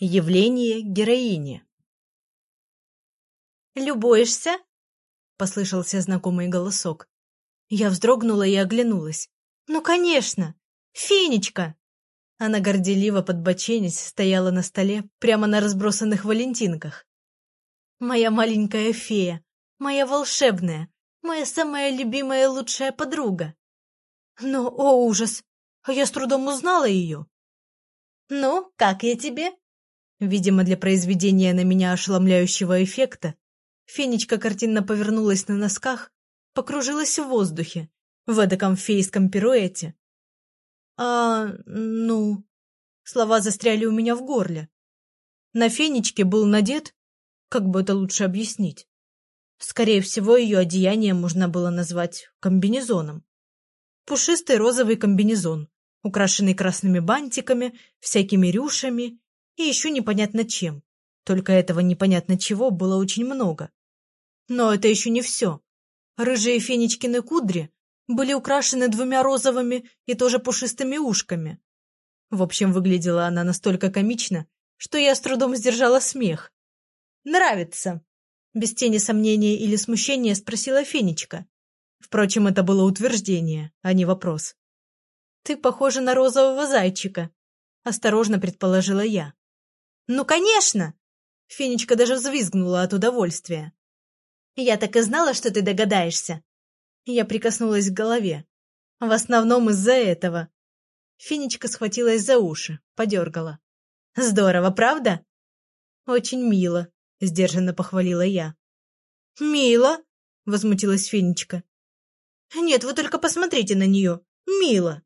Явление героини. «Любуешься?» — послышался знакомый голосок. Я вздрогнула и оглянулась. «Ну, конечно! Фенечка!» Она горделиво подбоченясь стояла на столе прямо на разбросанных валентинках. «Моя маленькая фея, моя волшебная, моя самая любимая лучшая подруга!» Но, о ужас! Я с трудом узнала ее. «Ну, как я тебе?» Видимо, для произведения на меня ошеломляющего эффекта, Фенечка картинно повернулась на носках, покружилась в воздухе, в эдаком фейском пируэте. «А, ну...» Слова застряли у меня в горле. На Фенечке был надет... Как бы это лучше объяснить? Скорее всего, ее одеяние можно было назвать комбинезоном. Пушистый розовый комбинезон, украшенный красными бантиками, всякими рюшами и еще непонятно чем. Только этого непонятно чего было очень много. Но это еще не все. Рыжие Фенечкины кудри были украшены двумя розовыми и тоже пушистыми ушками. В общем, выглядела она настолько комично, что я с трудом сдержала смех. «Нравится!» Без тени сомнения или смущения спросила Фенечка. Впрочем, это было утверждение, а не вопрос. «Ты похожа на розового зайчика», — осторожно предположила я. «Ну, конечно!» Фенечка даже взвизгнула от удовольствия. «Я так и знала, что ты догадаешься!» Я прикоснулась к голове. В основном из-за этого. Фенечка схватилась за уши, подергала. «Здорово, правда?» «Очень мило», — сдержанно похвалила я. «Мило?» — возмутилась Фенечка. «Нет, вы только посмотрите на нее. Мило!»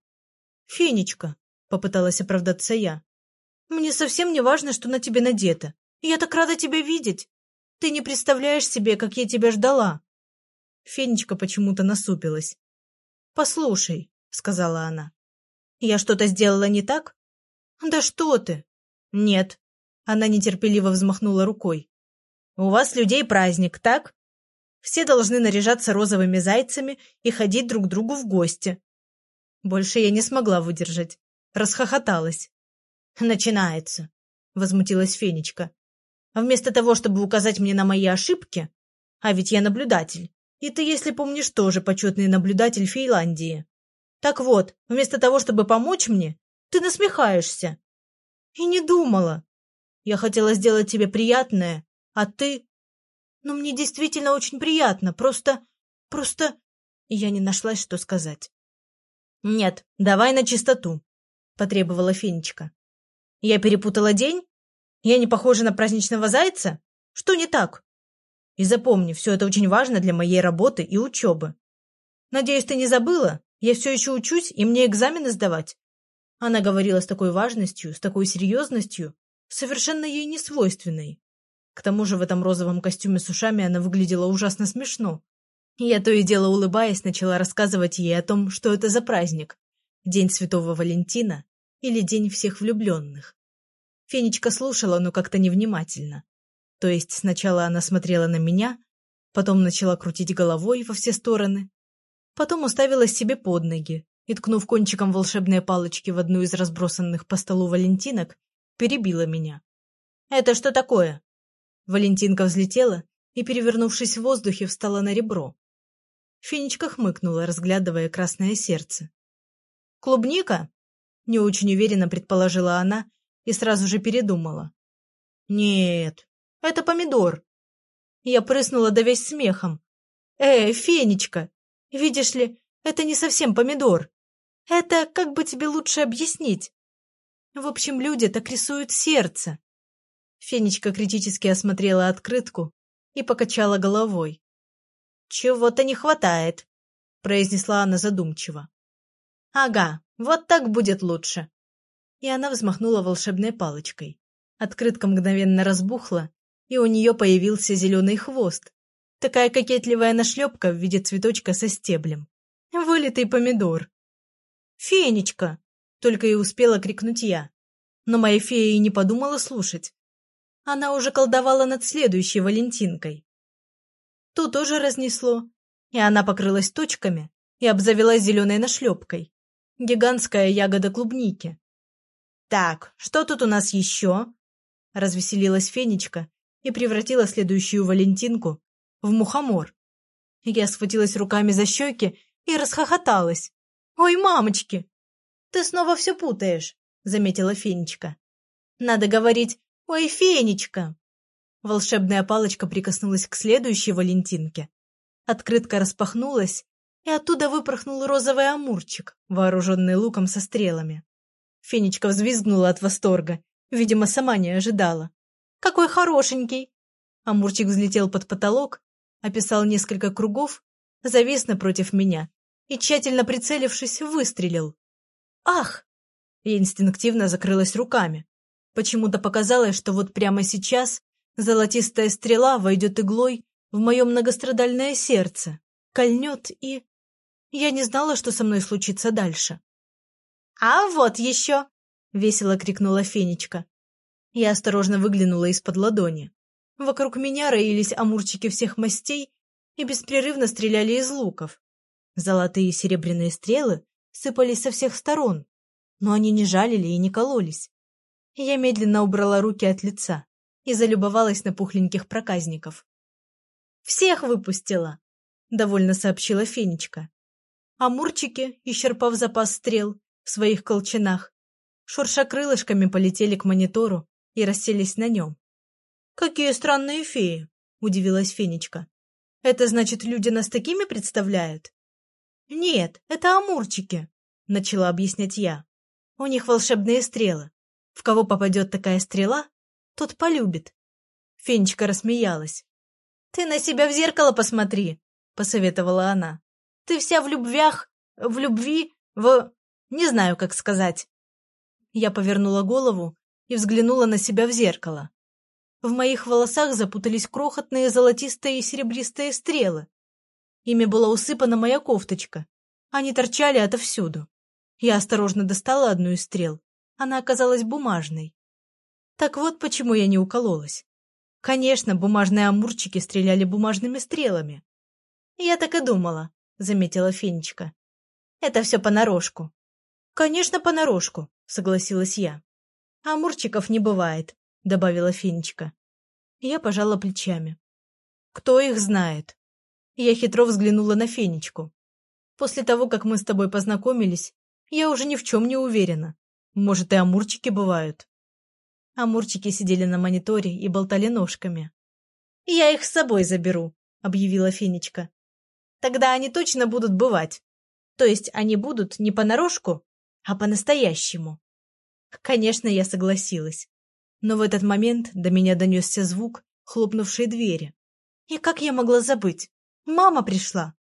«Фенечка», — попыталась оправдаться я. Мне совсем не важно, что на тебе надето. Я так рада тебя видеть. Ты не представляешь себе, как я тебя ждала. Фенечка почему-то насупилась. «Послушай», — сказала она. «Я что-то сделала не так?» «Да что ты?» «Нет». Она нетерпеливо взмахнула рукой. «У вас людей праздник, так? Все должны наряжаться розовыми зайцами и ходить друг к другу в гости». Больше я не смогла выдержать. Расхохоталась. «Начинается», — возмутилась Фенечка. «А вместо того, чтобы указать мне на мои ошибки, а ведь я наблюдатель, и ты, если помнишь, тоже почетный наблюдатель Финляндии. Так вот, вместо того, чтобы помочь мне, ты насмехаешься. И не думала. Я хотела сделать тебе приятное, а ты... Ну, мне действительно очень приятно, просто... просто...» Я не нашлась, что сказать. «Нет, давай на чистоту», — потребовала Фенечка. Я перепутала день? Я не похожа на праздничного зайца? Что не так? И запомни, все это очень важно для моей работы и учебы. Надеюсь, ты не забыла? Я все еще учусь, и мне экзамены сдавать. Она говорила с такой важностью, с такой серьезностью, совершенно ей не свойственной. К тому же в этом розовом костюме с ушами она выглядела ужасно смешно. Я то и дело улыбаясь начала рассказывать ей о том, что это за праздник. День Святого Валентина или День всех влюбленных. Фенечка слушала, но как-то невнимательно. То есть сначала она смотрела на меня, потом начала крутить головой во все стороны, потом уставилась себе под ноги и, ткнув кончиком волшебной палочки в одну из разбросанных по столу валентинок, перебила меня. «Это что такое?» Валентинка взлетела и, перевернувшись в воздухе, встала на ребро. Фенечка хмыкнула, разглядывая красное сердце. «Клубника?» Не очень уверенно предположила она и сразу же передумала. «Нет, это помидор». Я прыснула до весь смехом. «Э, Фенечка, видишь ли, это не совсем помидор. Это, как бы тебе лучше объяснить? В общем, люди так рисуют сердце». Фенечка критически осмотрела открытку и покачала головой. «Чего-то не хватает», — произнесла она задумчиво. «Ага, вот так будет лучше!» И она взмахнула волшебной палочкой. Открытка мгновенно разбухла, и у нее появился зеленый хвост. Такая кокетливая нашлепка в виде цветочка со стеблем. Вылитый помидор. «Фенечка!» — только и успела крикнуть я. Но моя фея и не подумала слушать. Она уже колдовала над следующей Валентинкой. Ту тоже разнесло, и она покрылась точками и обзавелась зеленой нашлепкой. Гигантская ягода клубники. Так, что тут у нас еще? — развеселилась Фенечка и превратила следующую Валентинку в мухомор. Я схватилась руками за щеки и расхохоталась. «Ой, мамочки!» «Ты снова все путаешь», — заметила Фенечка. «Надо говорить «Ой, Фенечка!» Волшебная палочка прикоснулась к следующей Валентинке. Открытка распахнулась, и оттуда выпорхнул розовый амурчик, вооруженный луком со стрелами. Фенечка взвизгнула от восторга, видимо, сама не ожидала. «Какой хорошенький!» Амурчик взлетел под потолок, описал несколько кругов, завис напротив меня и, тщательно прицелившись, выстрелил. «Ах!» Я инстинктивно закрылась руками. Почему-то показалось, что вот прямо сейчас золотистая стрела войдет иглой в мое многострадальное сердце, кольнет и... Я не знала, что со мной случится дальше. «А вот еще!» — весело крикнула Фенечка. Я осторожно выглянула из-под ладони. Вокруг меня роились амурчики всех мастей и беспрерывно стреляли из луков. Золотые и серебряные стрелы сыпались со всех сторон, но они не жалили и не кололись. Я медленно убрала руки от лица и залюбовалась на пухленьких проказников. «Всех выпустила!» — довольно сообщила Фенечка. Амурчики, исчерпав запас стрел в своих колчанах, шурша крылышками полетели к монитору и расселись на нем. «Какие странные феи!» — удивилась Фенечка. «Это значит, люди нас такими представляют?» «Нет, это амурчики», — начала объяснять я. «У них волшебные стрелы. В кого попадет такая стрела, тот полюбит». Фенечка рассмеялась. «Ты на себя в зеркало посмотри», — посоветовала она. «Ты вся в любвях, в любви, в... не знаю, как сказать». Я повернула голову и взглянула на себя в зеркало. В моих волосах запутались крохотные золотистые и серебристые стрелы. Ими была усыпана моя кофточка. Они торчали отовсюду. Я осторожно достала одну из стрел. Она оказалась бумажной. Так вот почему я не укололась. Конечно, бумажные амурчики стреляли бумажными стрелами. Я так и думала, заметила Фенечка. Это все понарошку. Конечно, понарошку, согласилась я. Амурчиков не бывает, добавила Фенечка. Я пожала плечами. Кто их знает? Я хитро взглянула на Фенечку. После того, как мы с тобой познакомились, я уже ни в чем не уверена. Может, и амурчики бывают. Амурчики сидели на мониторе и болтали ножками. «Я их с собой заберу», — объявила Фенечка. «Тогда они точно будут бывать. То есть они будут не понарошку, а по-настоящему». Конечно, я согласилась. Но в этот момент до меня донесся звук хлопнувшей двери. И как я могла забыть? Мама пришла.